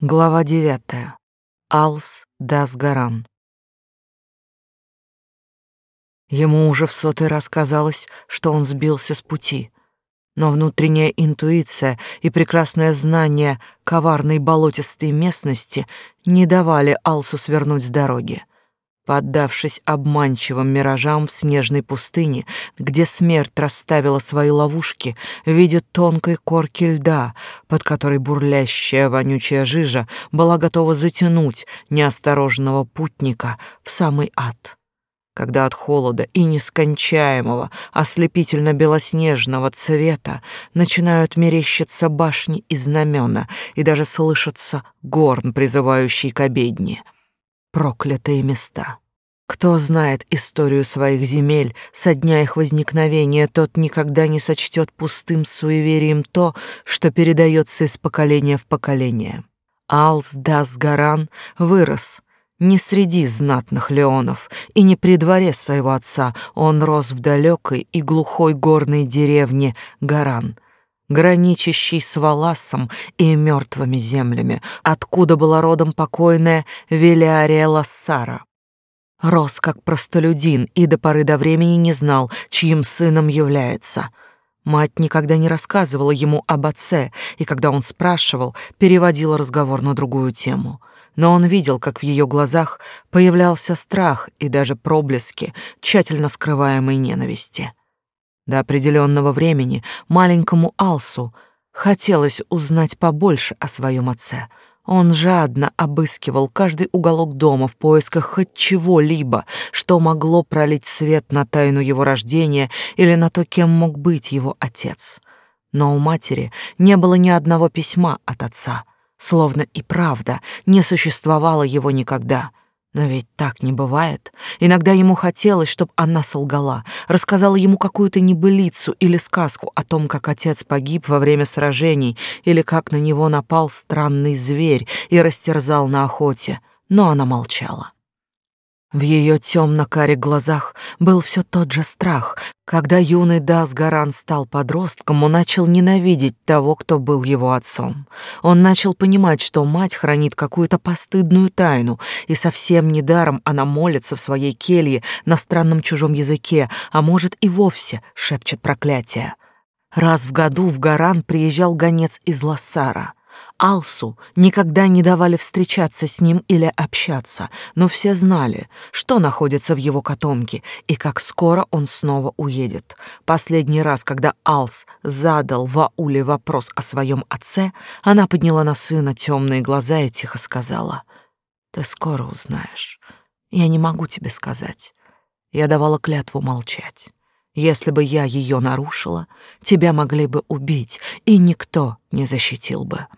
Глава девятая. Алс Дасгаран. Ему уже в сотый раз казалось, что он сбился с пути, но внутренняя интуиция и прекрасное знание коварной болотистой местности не давали Алсу свернуть с дороги. Поддавшись обманчивым миражам в снежной пустыне, где смерть расставила свои ловушки в виде тонкой корки льда, под которой бурлящая вонючая жижа была готова затянуть неосторожного путника в самый ад. Когда от холода и нескончаемого, ослепительно-белоснежного цвета начинают мерещиться башни и знамена, и даже слышится горн, призывающий к обедне — проклятые места. Кто знает историю своих земель со дня их возникновения, тот никогда не сочтет пустым суеверием то, что передается из поколения в поколение. Алс Дасгаран вырос не среди знатных леонов и не при дворе своего отца, он рос в далекой и глухой горной деревне Гаран — граничащий с Валасом и мертвыми землями, откуда была родом покойная Велиария Лассара. Рос как простолюдин и до поры до времени не знал, чьим сыном является. Мать никогда не рассказывала ему об отце, и когда он спрашивал, переводила разговор на другую тему. Но он видел, как в ее глазах появлялся страх и даже проблески тщательно скрываемой ненависти. До определенного времени маленькому Алсу хотелось узнать побольше о своем отце. Он жадно обыскивал каждый уголок дома в поисках хоть чего-либо, что могло пролить свет на тайну его рождения или на то, кем мог быть его отец. Но у матери не было ни одного письма от отца, словно и правда не существовало его никогда — но ведь так не бывает. Иногда ему хотелось, чтобы она солгала, рассказала ему какую-то небылицу или сказку о том, как отец погиб во время сражений или как на него напал странный зверь и растерзал на охоте, но она молчала. В ее темно-карих глазах был все тот же страх. Когда юный Дасгаран стал подростком, он начал ненавидеть того, кто был его отцом. Он начал понимать, что мать хранит какую-то постыдную тайну, и совсем недаром она молится в своей келье на странном чужом языке, а может и вовсе шепчет проклятие. Раз в году в Гаран приезжал гонец из Лассара — Алсу никогда не давали встречаться с ним или общаться, но все знали, что находится в его котомке и как скоро он снова уедет. Последний раз, когда Алс задал Вауле вопрос о своем отце, она подняла на сына темные глаза и тихо сказала, «Ты скоро узнаешь. Я не могу тебе сказать. Я давала клятву молчать». Если бы я ее нарушила, тебя могли бы убить, и никто не защитил бы.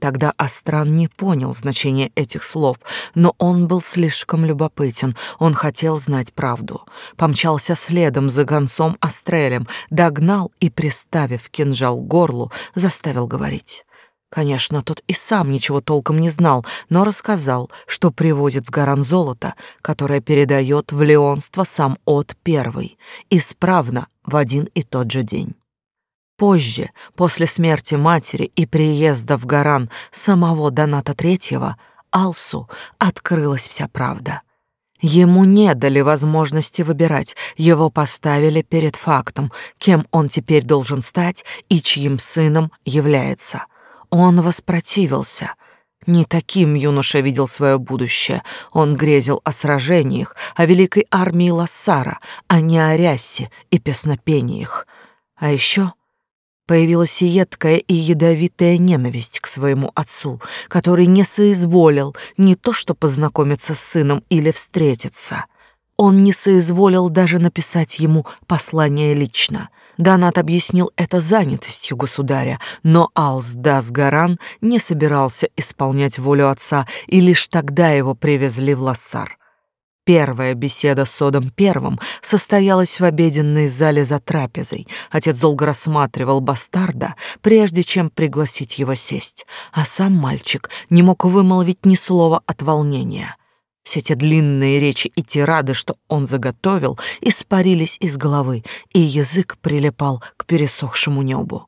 Тогда Астран не понял значения этих слов, но он был слишком любопытен, он хотел знать правду. Помчался следом за гонцом Астрелем, догнал и, приставив кинжал к горлу, заставил говорить. Конечно, тот и сам ничего толком не знал, но рассказал, что привозит в Гаран золото, которое передает в Леонство сам от первый, исправно в один и тот же день. Позже, после смерти матери и приезда в Гаран самого Доната Третьего, Алсу открылась вся правда. Ему не дали возможности выбирать, его поставили перед фактом, кем он теперь должен стать и чьим сыном является. Он воспротивился. Не таким юноша видел свое будущее. Он грезил о сражениях, о великой армии Лассара, а не о рясе и песнопениях. А еще Появилась едкая и ядовитая ненависть к своему отцу, который не соизволил не то что познакомиться с сыном или встретиться. Он не соизволил даже написать ему послание лично. Донат объяснил это занятостью государя, но Алс Дасгаран не собирался исполнять волю отца, и лишь тогда его привезли в Лассар. Первая беседа с Содом Первым состоялась в обеденной зале за трапезой. Отец долго рассматривал бастарда, прежде чем пригласить его сесть, а сам мальчик не мог вымолвить ни слова от волнения. Все те длинные речи и тирады, что он заготовил, испарились из головы, и язык прилипал к пересохшему небу.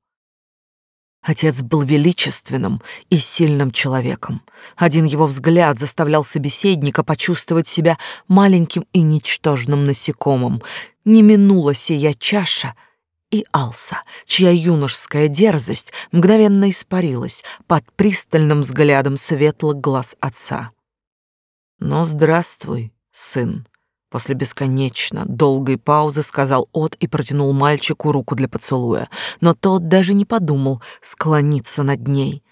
Отец был величественным и сильным человеком. Один его взгляд заставлял собеседника почувствовать себя маленьким и ничтожным насекомым. Не минула сия чаша и Алса, чья юношеская дерзость мгновенно испарилась под пристальным взглядом светлых глаз отца. «Ну, здравствуй, сын», После бесконечно долгой паузы сказал От и протянул мальчику руку для поцелуя, но тот даже не подумал склониться над ней,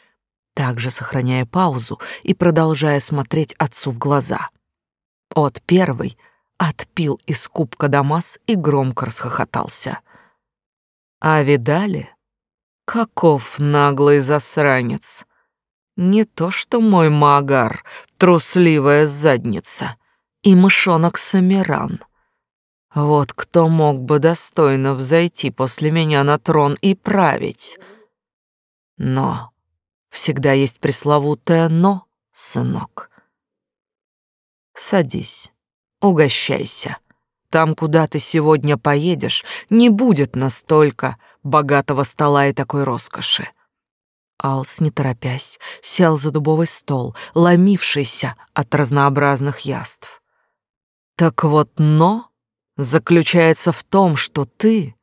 также сохраняя паузу и продолжая смотреть отцу в глаза. От первый отпил из кубка Дамас и громко расхохотался. А видали? Каков наглый засранец! Не то что мой магар, трусливая задница — и мышонок Самиран. Вот кто мог бы достойно взойти после меня на трон и править. Но всегда есть пресловутое «но», сынок. Садись, угощайся. Там, куда ты сегодня поедешь, не будет настолько богатого стола и такой роскоши. Алс, не торопясь, сел за дубовый стол, ломившийся от разнообразных яств. Так вот, но заключается в том, что ты,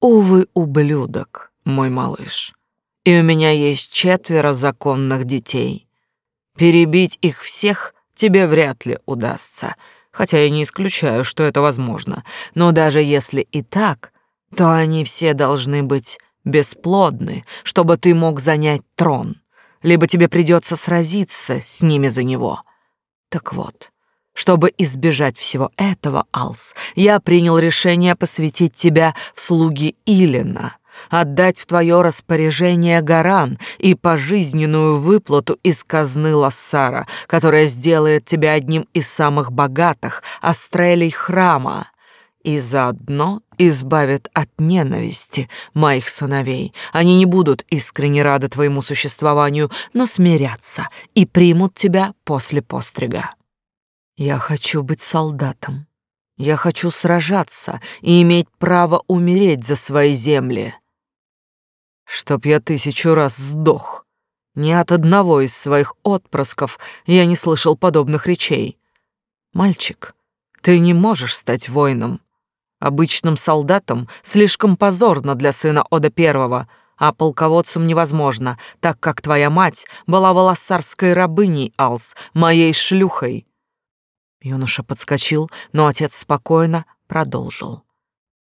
увы, ублюдок, мой малыш, и у меня есть четверо законных детей. Перебить их всех тебе вряд ли удастся, хотя я не исключаю, что это возможно. Но даже если и так, то они все должны быть бесплодны, чтобы ты мог занять трон. Либо тебе придется сразиться с ними за него. Так вот, чтобы избежать всего этого, Алс, я принял решение посвятить тебя в слуги Илина, отдать в твое распоряжение Гаран и пожизненную выплату из казны Лассара, которая сделает тебя одним из самых богатых астрелей храма и заодно избавит от ненависти моих сыновей. Они не будут искренне рады твоему существованию, но смирятся и примут тебя после пострига. Я хочу быть солдатом. Я хочу сражаться и иметь право умереть за свои земли. Чтоб я тысячу раз сдох. Ни от одного из своих отпрысков я не слышал подобных речей. Мальчик, ты не можешь стать воином. Обычным солдатом слишком позорно для сына Ода Первого, а полководцем невозможно, так как твоя мать была волосарской рабыней, Алс, моей шлюхой. Юноша подскочил, но отец спокойно продолжил.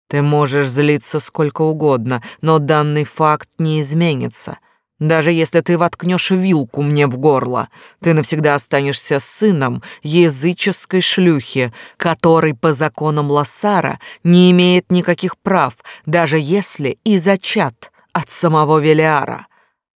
Ты можешь злиться сколько угодно, но данный факт не изменится. Даже если ты воткнешь вилку мне в горло, ты навсегда останешься сыном языческой шлюхи, который по законам Лассара не имеет никаких прав, даже если и зачат от самого Велиара.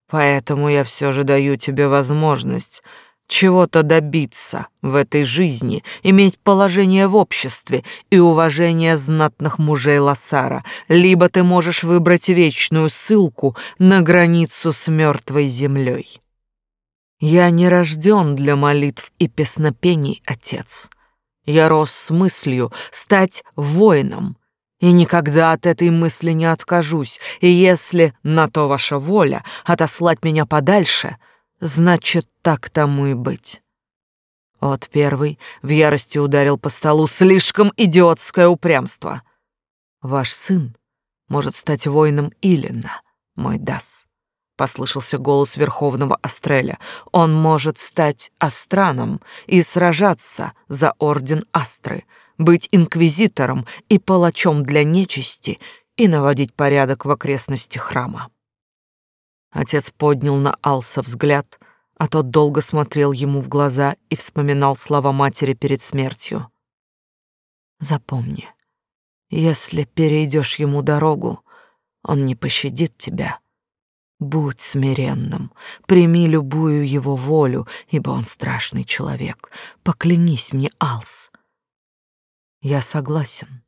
Поэтому я все же даю тебе возможность чего-то добиться в этой жизни, иметь положение в обществе и уважение знатных мужей Лассара, либо ты можешь выбрать вечную ссылку на границу с мертвой землей. Я не рожден для молитв и песнопений, отец. Я рос с мыслью стать воином, и никогда от этой мысли не откажусь, и если на то ваша воля отослать меня подальше — Значит, так тому и быть. Вот первый в ярости ударил по столу. Слишком идиотское упрямство. Ваш сын может стать воином Илина, мой Дас. Послышался голос Верховного Астреля. Он может стать Астраном и сражаться за Орден Астры, быть инквизитором и палачом для нечисти и наводить порядок в окрестности храма. Отец поднял на Алса взгляд, а тот долго смотрел ему в глаза и вспоминал слова матери перед смертью. «Запомни, если перейдешь ему дорогу, он не пощадит тебя. Будь смиренным, прими любую его волю, ибо он страшный человек. Поклянись мне, Алс». «Я согласен.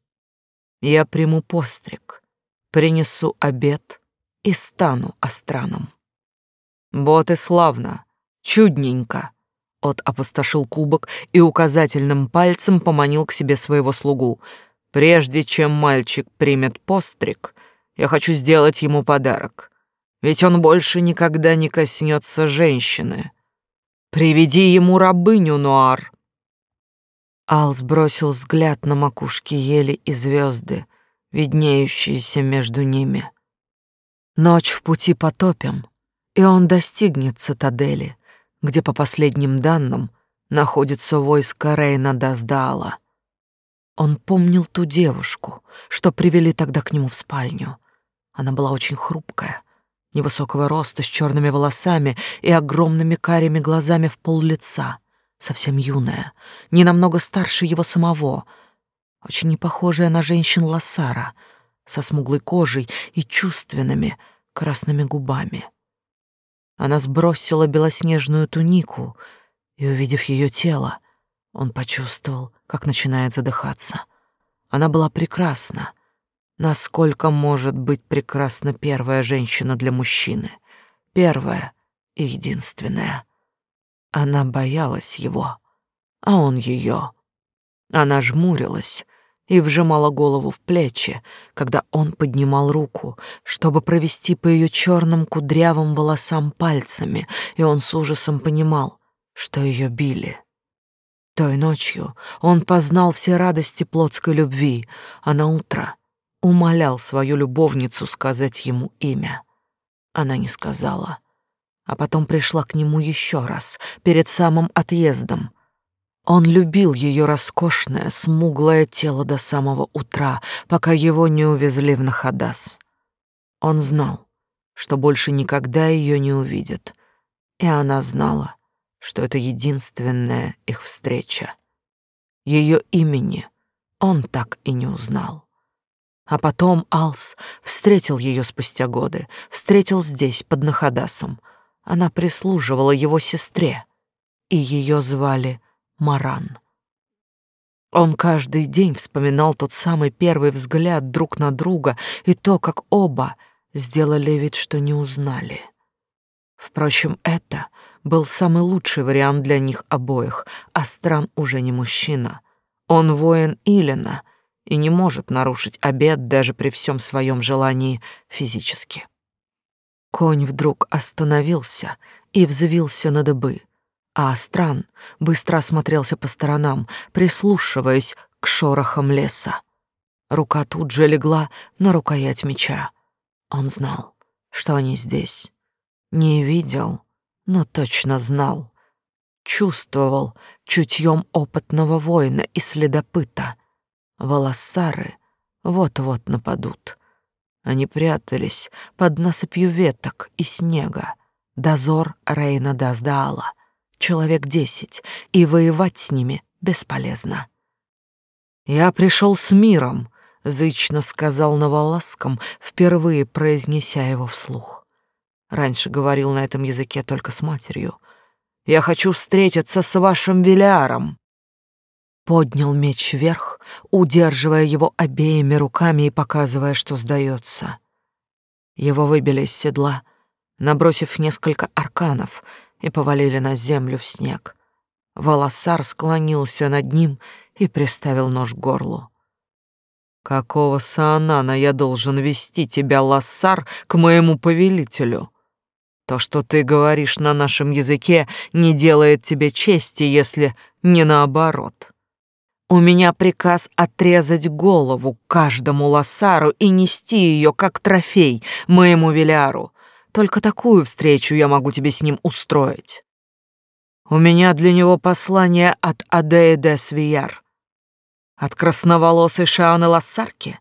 Я приму постриг, принесу обед и стану астраном. Вот и славно, чудненько. От опустошил кубок и указательным пальцем поманил к себе своего слугу. Прежде чем мальчик примет постриг, я хочу сделать ему подарок. Ведь он больше никогда не коснется женщины. Приведи ему рабыню, Нуар. Ал сбросил взгляд на макушки ели и звезды, виднеющиеся между ними. Ночь в пути потопим, и он достигнет цитадели, где, по последним данным, находится войско Рейна Даздаала. Он помнил ту девушку, что привели тогда к нему в спальню. Она была очень хрупкая, невысокого роста, с черными волосами и огромными карими глазами в пол лица, совсем юная, не намного старше его самого, очень не похожая на женщин Лассара, со смуглой кожей и чувственными красными губами. Она сбросила белоснежную тунику, и, увидев ее тело, он почувствовал, как начинает задыхаться. Она была прекрасна, насколько может быть прекрасна первая женщина для мужчины, первая и единственная. Она боялась его, а он ее. Она жмурилась и вжимала голову в плечи, когда он поднимал руку, чтобы провести по ее черным кудрявым волосам пальцами, и он с ужасом понимал, что ее били. Той ночью он познал все радости плотской любви, а на утро умолял свою любовницу сказать ему имя. Она не сказала, а потом пришла к нему еще раз, перед самым отъездом. Он любил ее роскошное, смуглое тело до самого утра, пока его не увезли в Нахадас. Он знал, что больше никогда ее не увидит, и она знала, что это единственная их встреча. Ее имени он так и не узнал. А потом Алс встретил ее спустя годы, встретил здесь, под Нахадасом. Она прислуживала его сестре, и ее звали Маран. Он каждый день вспоминал тот самый первый взгляд друг на друга и то, как оба сделали вид, что не узнали. Впрочем, это был самый лучший вариант для них обоих, а Стран уже не мужчина. Он воин Илина — и не может нарушить обед даже при всем своем желании физически. Конь вдруг остановился и взвился на дыбы, а Астран быстро осмотрелся по сторонам, прислушиваясь к шорохам леса. Рука тут же легла на рукоять меча. Он знал, что они здесь. Не видел, но точно знал. Чувствовал чутьем опытного воина и следопыта, Волосары вот-вот нападут. Они прятались под насыпью веток и снега. Дозор Рейна Даздаала. Человек десять, и воевать с ними бесполезно. «Я пришел с миром», — зычно сказал Новоласком, впервые произнеся его вслух. Раньше говорил на этом языке только с матерью. «Я хочу встретиться с вашим Велиаром» поднял меч вверх, удерживая его обеими руками и показывая, что сдается. Его выбили из седла, набросив несколько арканов, и повалили на землю в снег. Волосар склонился над ним и приставил нож к горлу. «Какого саанана я должен вести тебя, Лассар, к моему повелителю?» То, что ты говоришь на нашем языке, не делает тебе чести, если не наоборот. У меня приказ отрезать голову каждому лосару и нести ее как трофей моему Велиару. Только такую встречу я могу тебе с ним устроить. У меня для него послание от Адеи де Свияр. От красноволосой Шианы Лассарки.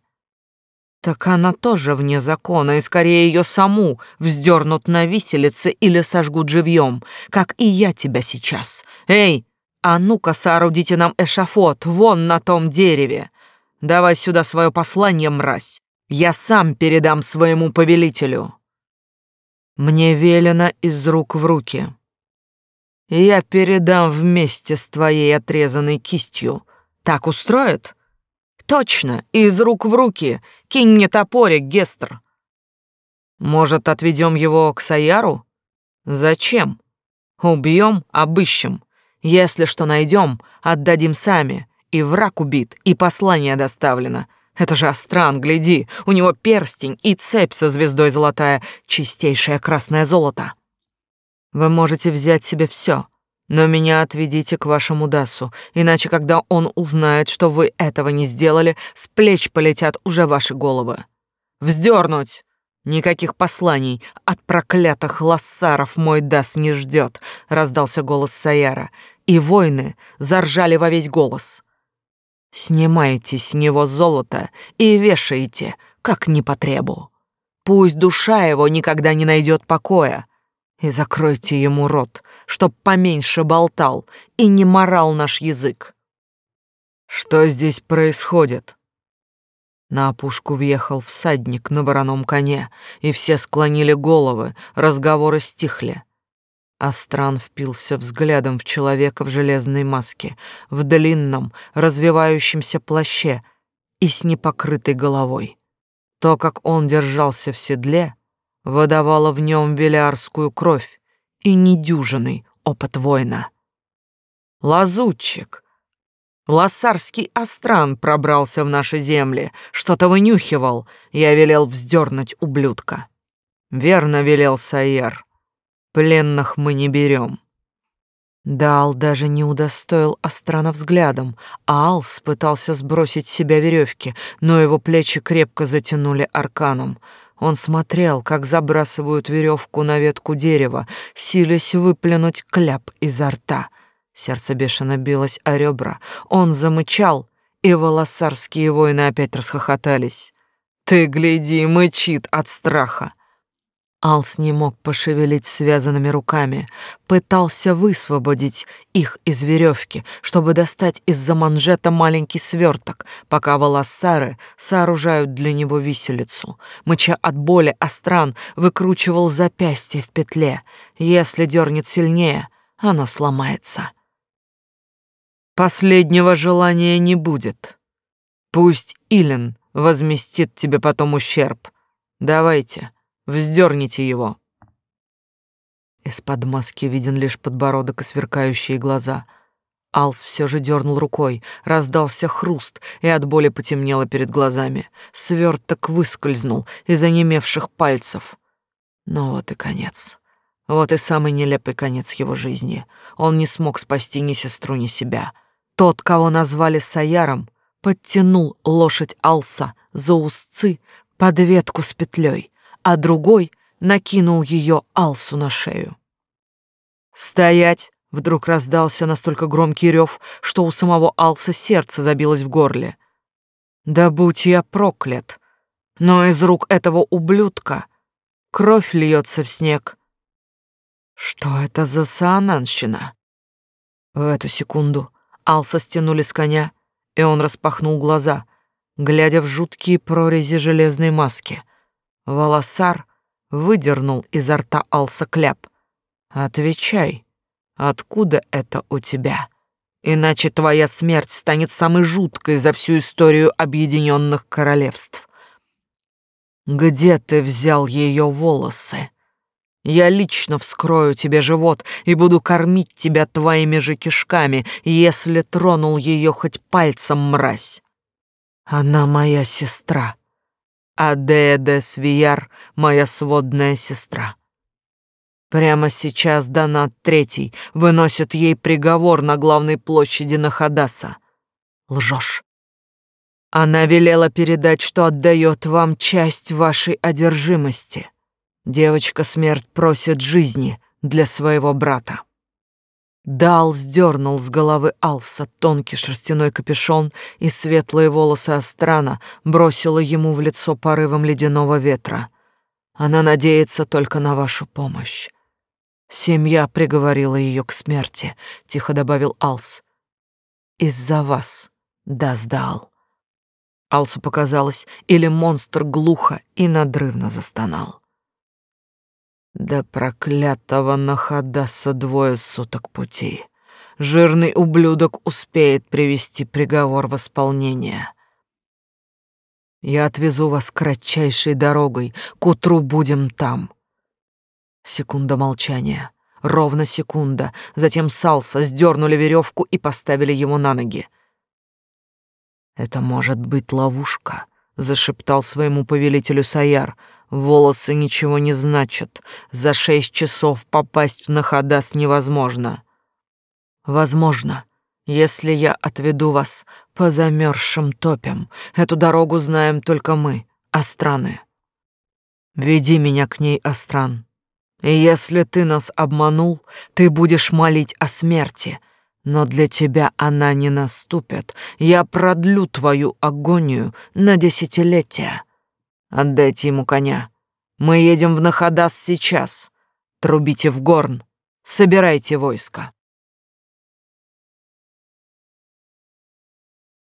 Так она тоже вне закона, и скорее ее саму вздернут на виселице или сожгут живьем, как и я тебя сейчас. Эй, а ну-ка соорудите нам эшафот вон на том дереве. Давай сюда свое послание, мразь. Я сам передам своему повелителю. Мне велено из рук в руки. Я передам вместе с твоей отрезанной кистью. Так устроит? Точно, из рук в руки. Кинь мне топорик, Гестер. Может, отведем его к Саяру? Зачем? Убьем, обыщем. Если что найдем, отдадим сами. И враг убит, и послание доставлено. Это же Астран, гляди, у него перстень и цепь со звездой золотая, чистейшее красное золото. Вы можете взять себе все, но меня отведите к вашему Дасу, иначе когда он узнает, что вы этого не сделали, с плеч полетят уже ваши головы. Вздернуть! Никаких посланий от проклятых лассаров мой Дас не ждет, раздался голос Саяра, и воины заржали во весь голос. Снимайте с него золото и вешайте, как непотребу. Пусть душа его никогда не найдет покоя. И закройте ему рот, чтоб поменьше болтал и не морал наш язык. Что здесь происходит? На опушку въехал всадник на вороном коне, и все склонили головы, разговоры стихли. Астран впился взглядом в человека в железной маске, в длинном, развивающемся плаще и с непокрытой головой. То, как он держался в седле, выдавало в нем велиарскую кровь и недюжинный опыт воина. Лазутчик, лассарский Астран пробрался в наши земли, что-то вынюхивал, я велел вздернуть ублюдка. Верно велел Сайер. Пленных мы не берем. Дал даже не удостоил Астрана взглядом, а Алс пытался сбросить с себя веревки, но его плечи крепко затянули арканом. Он смотрел, как забрасывают веревку на ветку дерева, силясь выплюнуть кляп изо рта. Сердце бешено билось о ребра. Он замычал, и волосарские воины опять расхохотались. «Ты гляди, мычит от страха!» Алс не мог пошевелить связанными руками, пытался высвободить их из веревки, чтобы достать из-за манжета маленький сверток, пока волосары сооружают для него виселицу. Мыча от боли, Астран выкручивал запястье в петле. Если дернет сильнее, она сломается. Последнего желания не будет. Пусть Илен возместит тебе потом ущерб. Давайте. Вздерните его. Из-под маски виден лишь подбородок и сверкающие глаза. Алс все же дернул рукой, раздался хруст, и от боли потемнело перед глазами. Сверток выскользнул из онемевших пальцев. Но вот и конец. Вот и самый нелепый конец его жизни. Он не смог спасти ни сестру, ни себя. Тот, кого назвали Саяром, подтянул лошадь Алса за узцы под ветку с петлей, а другой накинул ее Алсу на шею. «Стоять!» — вдруг раздался настолько громкий рев, что у самого Алса сердце забилось в горле. «Да будь я проклят! Но из рук этого ублюдка кровь льется в снег!» Что это за саананщина? В эту секунду Алса стянули с коня, и он распахнул глаза, глядя в жуткие прорези железной маски. Волосар выдернул изо рта Алса кляп. «Отвечай, откуда это у тебя? Иначе твоя смерть станет самой жуткой за всю историю Объединенных Королевств. Где ты взял ее волосы? Я лично вскрою тебе живот и буду кормить тебя твоими же кишками, если тронул ее хоть пальцем, мразь. Она моя сестра, Адея де Свияр, моя сводная сестра. Прямо сейчас Донат Третий выносит ей приговор на главной площади Нахадаса. Лжешь. Она велела передать, что отдает вам часть вашей одержимости. Девочка смерть просит жизни для своего брата. Дал сдернул с головы Алса тонкий шерстяной капюшон, и светлые волосы Астрана бросила ему в лицо порывом ледяного ветра. Она надеется только на вашу помощь. Семья приговорила ее к смерти, тихо добавил Алс. Из-за вас, Даздал. Алсу показалось, или монстр глухо и надрывно застонал. Да проклятого Нахадаса двое суток пути. Жирный ублюдок успеет привести приговор в исполнение. Я отвезу вас кратчайшей дорогой, к утру будем там. Секунда молчания, ровно секунда, затем Салса сдернули веревку и поставили его на ноги. Это может быть ловушка, зашептал своему повелителю Саяр. Волосы ничего не значат. За шесть часов попасть в Нахадас невозможно. Возможно, если я отведу вас по замерзшим топям. Эту дорогу знаем только мы, Астраны. Веди меня к ней, Астран. И если ты нас обманул, ты будешь молить о смерти, но для тебя она не наступит. Я продлю твою агонию на десятилетия. Отдайте ему коня. Мы едем в Нахадас сейчас. Трубите в горн. Собирайте войско.